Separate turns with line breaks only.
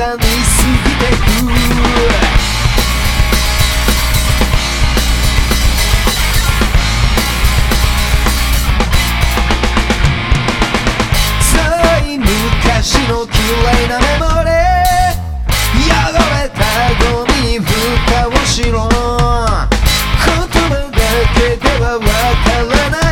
だに過ぎてくい昔の嫌いなメモリ汚れたゴミに蓋をしろ。言葉だけではわからない。